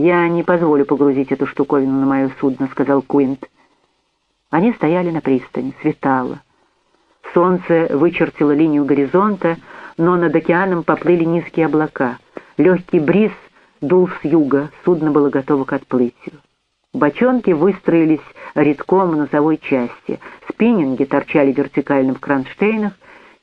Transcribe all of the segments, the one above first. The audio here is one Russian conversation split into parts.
«Я не позволю погрузить эту штуковину на мое судно», — сказал Куинт. Они стояли на пристани, светало. Солнце вычертило линию горизонта, но над океаном поплыли низкие облака. Легкий бриз дул с юга, судно было готово к отплытию. Бочонки выстроились редком в носовой части, спиннинги торчали вертикально в кронштейнах,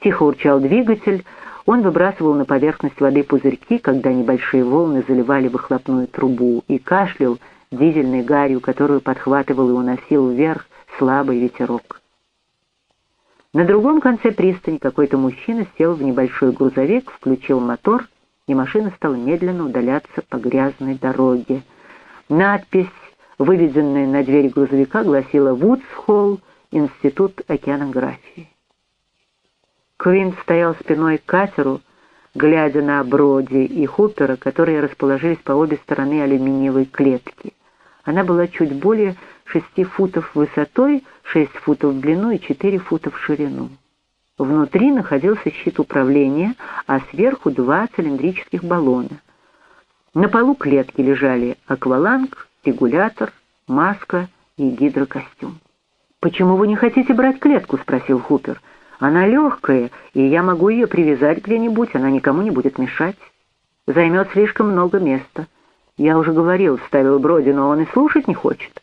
тихо урчал двигатель, он выбрасывал на поверхность воды пузырьки, когда небольшие волны заливали выхлопную трубу, и кашлял дизельной гарью, которую подхватывал и уносил вверх слабый ветерок. На другом конце пристани какой-то мужчина сел в небольшой грузовик, включил мотор, и машина стала медленно удаляться по грязной дороге. Надпись, выведенная на двери грузовика, гласила «Вудс-Холл, Институт океанографии». Квин стоял спиной к катеру, глядя на Броди и Хупера, которые расположились по обе стороны алюминиевой клетки. Она была чуть более шести футов высотой, шесть футов в длину и четыре фута в ширину. Внутри находился щит управления, а сверху два цилиндрических баллона. На полу клетки лежали акваланг, регулятор, маска и гидрокостюм. «Почему вы не хотите брать клетку?» — спросил Хупер. «Она легкая, и я могу ее привязать где-нибудь, она никому не будет мешать. Займет слишком много места. Я уже говорил, ставил Броди, но он и слушать не хочет».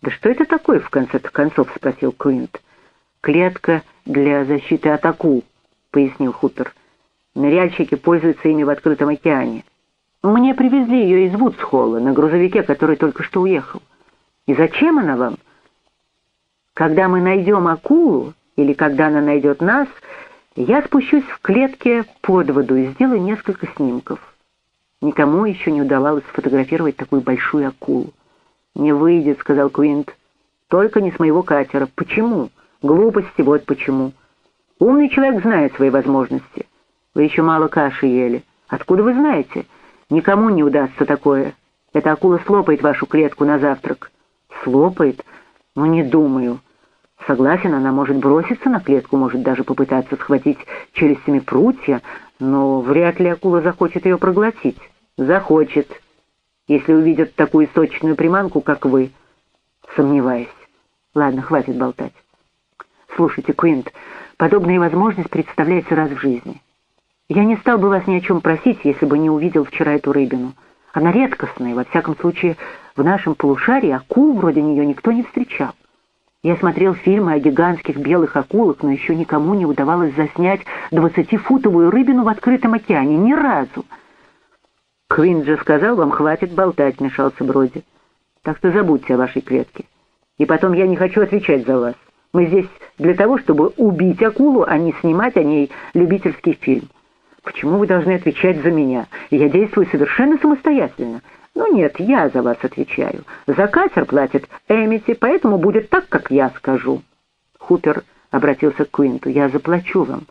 «Да что это такое, в конце концов?» — спросил Квинт. «Клетка для защиты от акул», — пояснил Хутор. «Ныряльщики пользуются ими в открытом океане. Мне привезли ее из Вудсхолла на грузовике, который только что уехал. И зачем она вам? Когда мы найдем акулу, или когда она найдет нас, я спущусь в клетке под воду и сделаю несколько снимков. Никому еще не удавалось сфотографировать такую большую акулу. «Не выйдет», — сказал Квинт. «Только не с моего катера. Почему? Глупости, вот почему. Умный человек знает свои возможности. Вы еще мало каши ели. Откуда вы знаете? Никому не удастся такое. Эта акула слопает вашу клетку на завтрак». «Слопает? Ну, не думаю». Согласен, она может броситься на клетку, может даже попытаться схватить челюстями прутья, но вряд ли акула захочет ее проглотить. Захочет если увидят такую сочную приманку, как вы. Сомневаюсь. Ладно, хватит болтать. Слушайте, Квинт, подобная возможность представляется раз в жизни. Я не стал бы вас ни о чем просить, если бы не увидел вчера эту рыбину. Она редкостная, во всяком случае, в нашем полушарии акул вроде нее никто не встречал. Я смотрел фильмы о гигантских белых акулах, но еще никому не удавалось заснять двадцатифутовую рыбину в открытом океане. Ни разу. «Квин же сказал, вам хватит болтать», — мешался Броди. «Так что забудьте о вашей клетке. И потом я не хочу отвечать за вас. Мы здесь для того, чтобы убить акулу, а не снимать о ней любительский фильм. Почему вы должны отвечать за меня? Я действую совершенно самостоятельно. Ну нет, я за вас отвечаю. За катер платит Эмити, поэтому будет так, как я скажу». Хупер обратился к Квинту. «Я заплачу вам».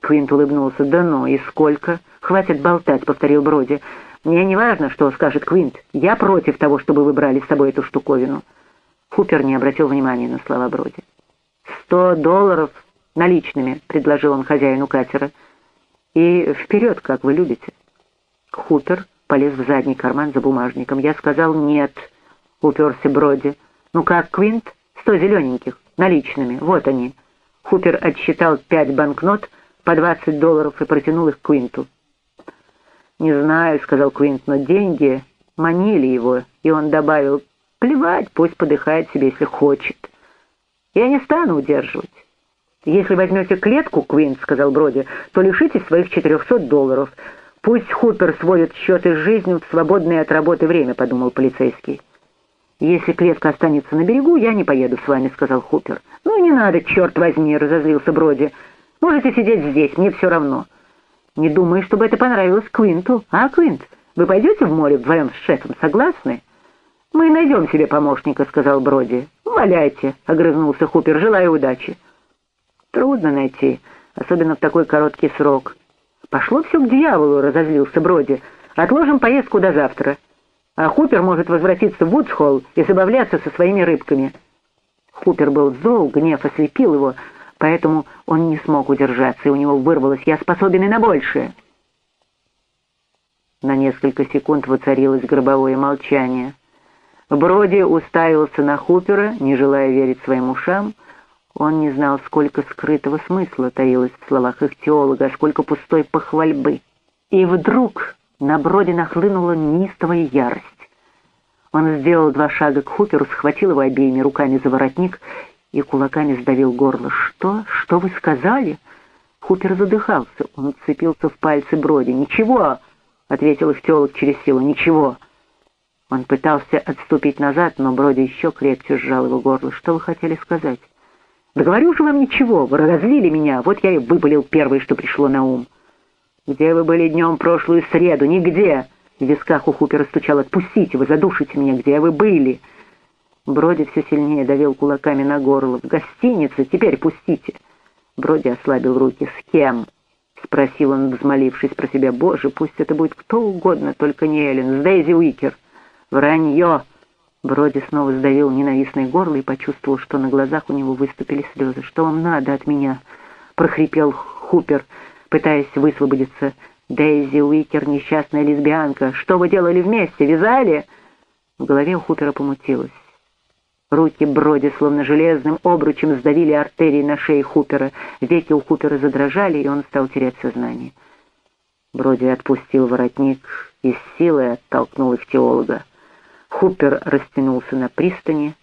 Квинт улыбнулся. «Да ну, и сколько?» «Хватит болтать», — повторил Броди. «Мне не важно, что скажет Квинт. Я против того, чтобы вы брали с собой эту штуковину». Хупер не обратил внимания на слова Броди. «Сто долларов наличными», — предложил он хозяину катера. «И вперед, как вы любите». Хупер полез в задний карман за бумажником. «Я сказал нет», — уперся Броди. «Ну как, Квинт? Сто зелененьких, наличными, вот они». Хупер отсчитал пять банкнот по двадцать долларов и протянул их Квинту. «Не знаю», — сказал Квинт, — «но деньги манили его». И он добавил, «Плевать, пусть подыхает себе, если хочет. Я не стану удерживать». «Если возьмете клетку, Квинт, — сказал Броди, — то лишитесь своих четырехсот долларов. Пусть Хупер сводит счеты с жизнью в свободное от работы время», — подумал полицейский. «Если клетка останется на берегу, я не поеду с вами», — сказал Хупер. «Ну, не надо, черт возьми», — разозлился Броди. «Можете сидеть здесь, мне все равно». Не думаю, чтобы это понравилось Квинту. А, Квинт, вы пойдете в море вдвоем с шефом, согласны? Мы найдем себе помощника, сказал Броди. Валяйте, огрызнулся Хупер, желаю удачи. Трудно найти, особенно в такой короткий срок. Пошло все к дьяволу, разозлился Броди. Отложим поездку до завтра. А Хупер может возвратиться в Вудсхолл и забавляться со своими рыбками. Хупер был зол, гнев ослепил его, поэтому он не смог удержаться, и у него вырвалось «Я способен и на большее». На несколько секунд воцарилось гробовое молчание. Броди уставился на Хупера, не желая верить своим ушам. Он не знал, сколько скрытого смысла таилось в словах их теолога, а сколько пустой похвальбы. И вдруг на Броди нахлынула неистовая ярость. Он сделал два шага к Хуперу, схватил его обеими руками за воротник и кулаками сдавил горло. «Что? Что вы сказали?» Хупер задыхался. Он вцепился в пальцы Броди. «Ничего!» — ответил их теолог через силу. «Ничего!» Он пытался отступить назад, но Броди еще крепче сжал его горло. «Что вы хотели сказать?» «Да говорю же вам ничего! Вы разозлили меня! Вот я и выпалил первое, что пришло на ум!» «Где вы были днем прошлую среду? Нигде!» В висках у Хупера стучал «Отпустите, вы задушите меня! Где вы были?» Броди все сильнее давил кулаками на горло. «В гостинице! Теперь пустите!» Броди ослабил руки. «С кем?» — спросил он, взмолившись про себя. «Боже, пусть это будет кто угодно, только не Эллен. С Дейзи Уикер!» «Вранье!» Броди снова сдавил ненавистное горло и почувствовал, что на глазах у него выступили слезы. «Что вам надо от меня?» — прохрипел Хупер, пытаясь высвободиться. «Дейзи Уикер — несчастная лесбиянка. Что вы делали вместе? Вязали?» В голове у Хупера помутилось. Руки Броди, словно железным обручем, сдавили артерии на шее Хупера. Веки у Хупера задрожали, и он стал терять сознание. Броди отпустил воротник и с силой оттолкнул их теолога. Хупер растянулся на пристани,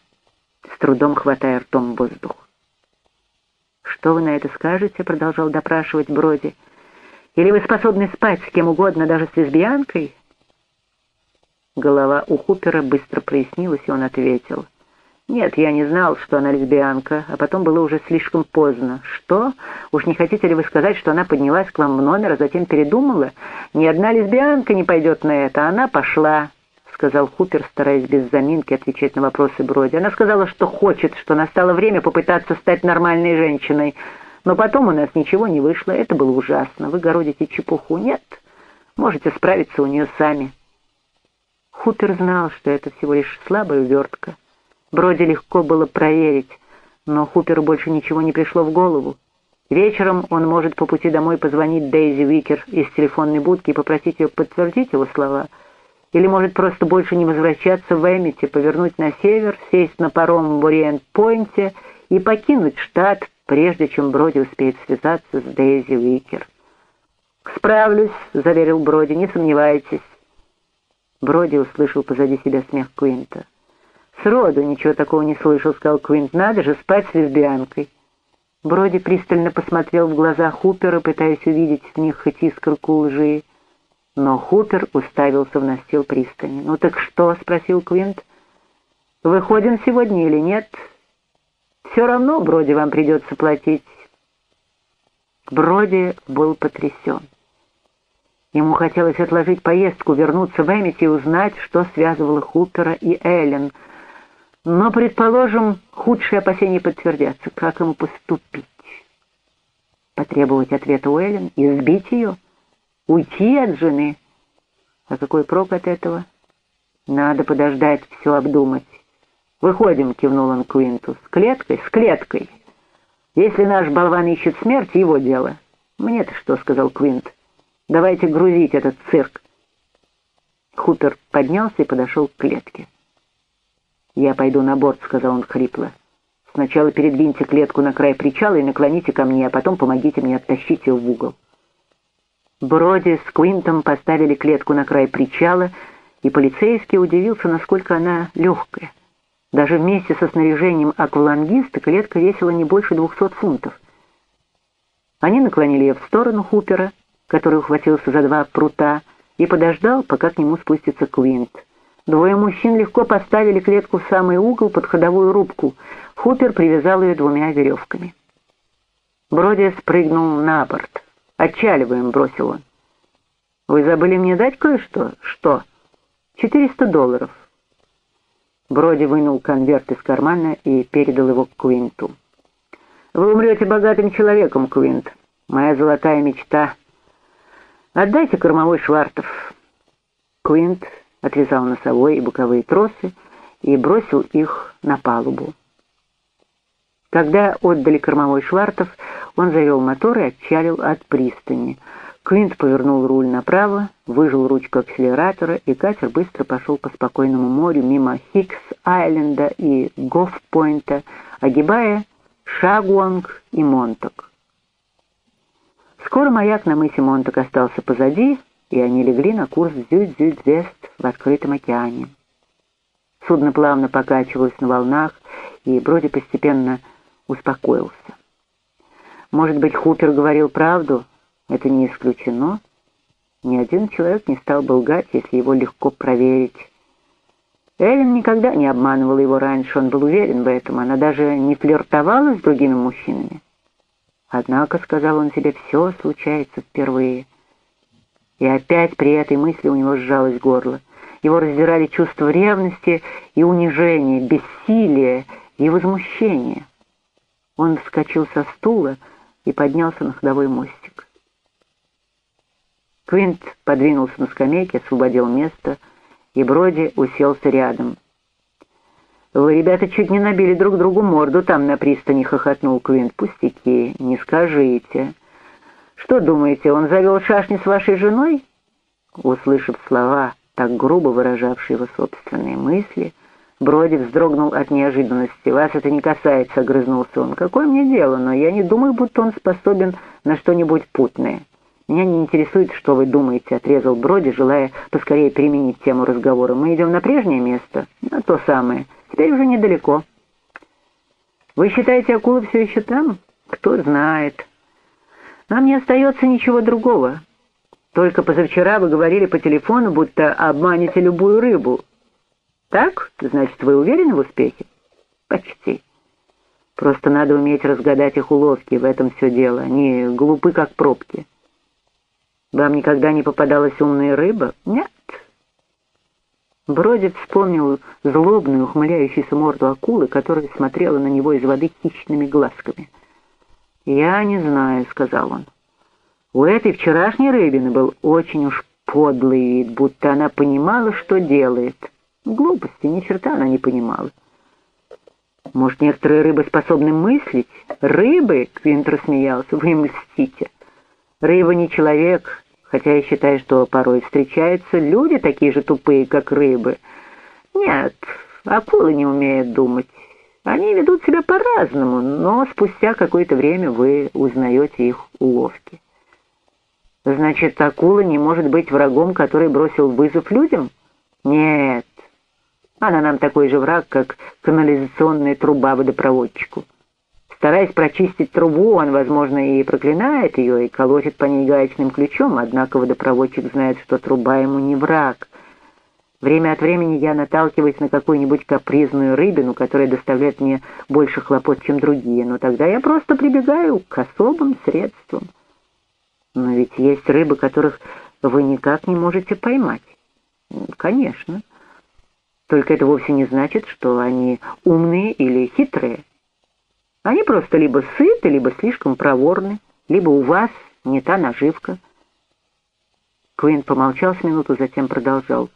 с трудом хватая ртом воздух. «Что вы на это скажете?» — продолжал допрашивать Броди. «Или вы способны спать с кем угодно, даже с лесбиянкой?» Голова у Хупера быстро прояснилась, и он ответил. «Нет, я не знал, что она лесбиянка, а потом было уже слишком поздно. Что? Уж не хотите ли вы сказать, что она поднялась к вам в номер, а затем передумала? Ни одна лесбиянка не пойдет на это, она пошла» сказал Хупер, стараясь без заминки отвечать на вопросы Броди. Она сказала, что хочет, что настало время попытаться стать нормальной женщиной. Но потом у нас ничего не вышло, это было ужасно. Вы городите чепуху. Нет, можете справиться у нее сами. Хупер знал, что это всего лишь слабая увертка. Броди легко было проверить, но Хуперу больше ничего не пришло в голову. Вечером он может по пути домой позвонить Дейзи Викер из телефонной будки и попросить ее подтвердить его слова — или, может, просто больше не возвращаться в Эмити, повернуть на север, сесть на паром в Ориент-Пойнте и покинуть штат, прежде чем Броди успеет связаться с Дейзи Уикер. «Справлюсь», — заверил Броди, — «не сомневайтесь». Броди услышал позади себя смех Квинта. «Сроду ничего такого не слышал», — сказал Квинт. «Надо же спать с лесбиянкой». Броди пристально посмотрел в глаза Хупера, пытаясь увидеть в них хоть искорку лжи. Но Хупер уставился в настил пристани. «Ну так что?» — спросил Квинт. «Выходим сегодня или нет?» «Все равно Броди вам придется платить». Броди был потрясен. Ему хотелось отложить поездку, вернуться в Эмити и узнать, что связывало Хупера и Эллен. Но, предположим, худшие опасения подтвердятся. Как ему поступить? Потребовать ответа у Эллен? Избить ее? — Уйти от жены? А какой прок от этого? Надо подождать, все обдумать. «Выходим», — кивнул он Квинту. «С клеткой? С клеткой. Если наш болван ищет смерть, его дело». «Мне-то что?» — сказал Квинт. «Давайте грузить этот цирк». Хупер поднялся и подошел к клетке. «Я пойду на борт», — сказал он хрипло. «Сначала передвиньте клетку на край причала и наклоните ко мне, а потом помогите мне оттащить ее в угол». Броди с Квинтом поставили клетку на край причала, и полицейский удивился, насколько она легкая. Даже вместе со снаряжением аквалангиста клетка весила не больше двухсот фунтов. Они наклонили ее в сторону Хупера, который ухватился за два прута, и подождал, пока к нему спустится Квинт. Двое мужчин легко поставили клетку в самый угол под ходовую рубку. Хупер привязал ее двумя веревками. Броди спрыгнул на борт. «Отчаливаем», — бросил он. «Вы забыли мне дать кое-что?» «Что?» «Четыреста долларов». Броди вынул конверт из кармана и передал его Квинту. «Вы умрете богатым человеком, Квинт. Моя золотая мечта. Отдайте кормовой швартов». Квинт отвязал носовой и боковые тросы и бросил их на палубу. Когда отдали кормовой швартов, он завел мотор и отчалил от пристани. Квинт повернул руль направо, выжил ручку акселератора, и катер быстро пошел по спокойному морю мимо Хикс-Айленда и Гофф-Пойнта, огибая Шагуанг и Монток. Скоро маяк на мысе Монток остался позади, и они легли на курс Зюд-Зюд-Вест в открытом океане. Судно плавно покачивалось на волнах, и Броди постепенно успокоился. Может быть, Хупер говорил правду? Это не исключено. Ни один человек не стал бы лгать, если его легко проверить. Эллен никогда не обманывала его раньше, он был уверен в этом. Она даже не флиртовала с другими мужчинами. Однако, сказал он себе, все случается впервые. И опять при этой мысли у него сжалось горло. Его раздирали чувства ревности и унижения, бессилия и возмущения. Он вскочил со стула и поднялся на ходовой мостик. Квинт подвинулся на скамейке, освободил место, и Броди уселся рядом. «Вы, ребята, чуть не набили друг другу морду там на пристани», — хохотнул Квинт. «Пустяки, не скажите». «Что думаете, он завел шашни с вашей женой?» Услышав слова, так грубо выражавшие его собственные мысли, Броди вздрогнул от неожиданности. «Вас это не касается», — огрызнулся он. «Какое мне дело, но я не думаю, будто он способен на что-нибудь путное». «Меня не интересует, что вы думаете», — отрезал Броди, желая поскорее переменить тему разговора. «Мы идем на прежнее место?» «На то самое. Теперь уже недалеко». «Вы считаете, акула все еще там?» «Кто знает». «Нам не остается ничего другого. Только позавчера вы говорили по телефону, будто обманете любую рыбу. Так? Значит, вы уверены в успехе? Почти. Просто надо уметь разгадать их уловки, в этом все дело. Они глупы, как пробки. Вам никогда не попадалась умная рыба? Нет. Броди вспомнил злобную, ухмыляющуюся морду акулы, которая смотрела на него из воды хищными глазками. «Я не знаю», — сказал он. У этой вчерашней рыбины был очень уж подлый вид, будто она понимала, что делает. Глупости, ни черта она не понимала. Может, некоторые рыбы способны мыслить? Рыбы, Квинт рассмеялся, вы им льстите. Рыба не человек, хотя я считаю, что порой встречаются люди такие же тупые, как рыбы. Нет, акулы не умеют думать. Они ведут себя по-разному, но спустя какое-то время вы узнаете их уловки. Значит, акула не может быть врагом, который бросил вызов людям? Нет, она нам такой же враг, как канализационная труба водопроводчику. Стараясь прочистить трубу, он, возможно, и проклинает ее, и колотит по ней гаечным ключом, однако водопроводчик знает, что труба ему не враг. Время от времени я наталкиваюсь на какую-нибудь капризную рыбину, которая доставляет мне больше хлопот, чем другие, но тогда я просто прибегаю к особым средствам. Но ведь есть рыбы, которых вы никак не можете поймать. Конечно. Только это вовсе не значит, что они умные или хитрые. Они просто либо сыты, либо слишком проворны, либо у вас не та наживка. Куин помолчал с минуту, затем продолжал.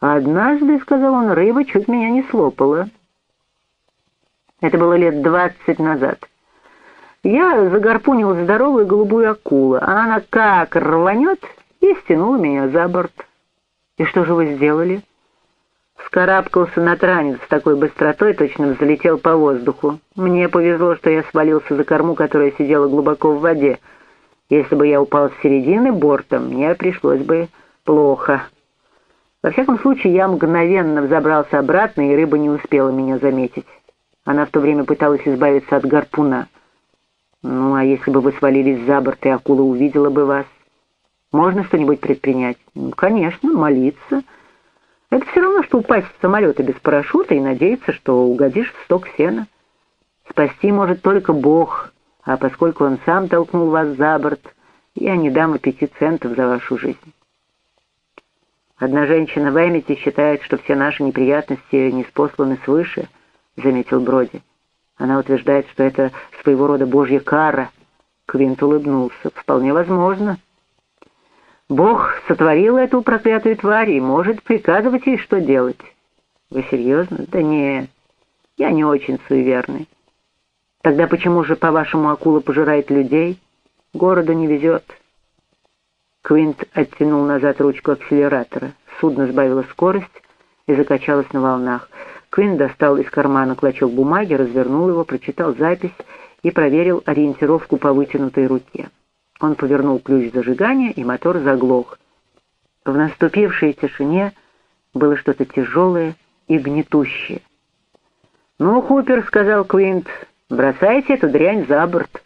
«Однажды, — сказал он, — рыба чуть меня не слопала. Это было лет двадцать назад. Я загарпунил здоровую голубую акулу, а она как рванет и стянула меня за борт. И что же вы сделали?» Вскарабкался на транец с такой быстротой, точно взлетел по воздуху. Мне повезло, что я свалился за корму, которая сидела глубоко в воде. Если бы я упал с середины борта, мне пришлось бы плохо. Во всяком случае, я мгновенно взобрался обратно, и рыба не успела меня заметить. Она в то время пыталась избавиться от гарпуна. Ну, а если бы вы свалились за борт, и акула увидела бы вас? Можно что-нибудь предпринять? Ну, конечно, молиться — это все равно, что упасть с самолета без парашюта и надеяться, что угодишь в сток сена. Спасти может только Бог, а поскольку Он сам толкнул вас за борт, я не дам и пяти центов за вашу жизнь. Одна женщина в Эмите считает, что все наши неприятности не спосланы свыше, заметил Броди. Она утверждает, что это своего рода божья кара. Квинт улыбнулся. Вполне возможно. Бог сотворил эту проклятую тварь и может приказывать ей, что делать. Вы серьезно? Да нет, я не очень суеверный. Тогда почему же, по-вашему, акула пожирает людей? Городу не везет. Квинт оттянул назад ручку акселератора. Судно сбавило скорость и закачалось на волнах. Квинт достал из кармана клочок бумаги, развернул его, прочитал запись и проверил ориентировку по вытянутой руке. Он повернул ключ зажигания, и мотор заглох. В наступившей тишине было что-то тяжелое и гнетущее. «Ну, Хупер», — сказал Квинт, — «бросайте эту дрянь за борт».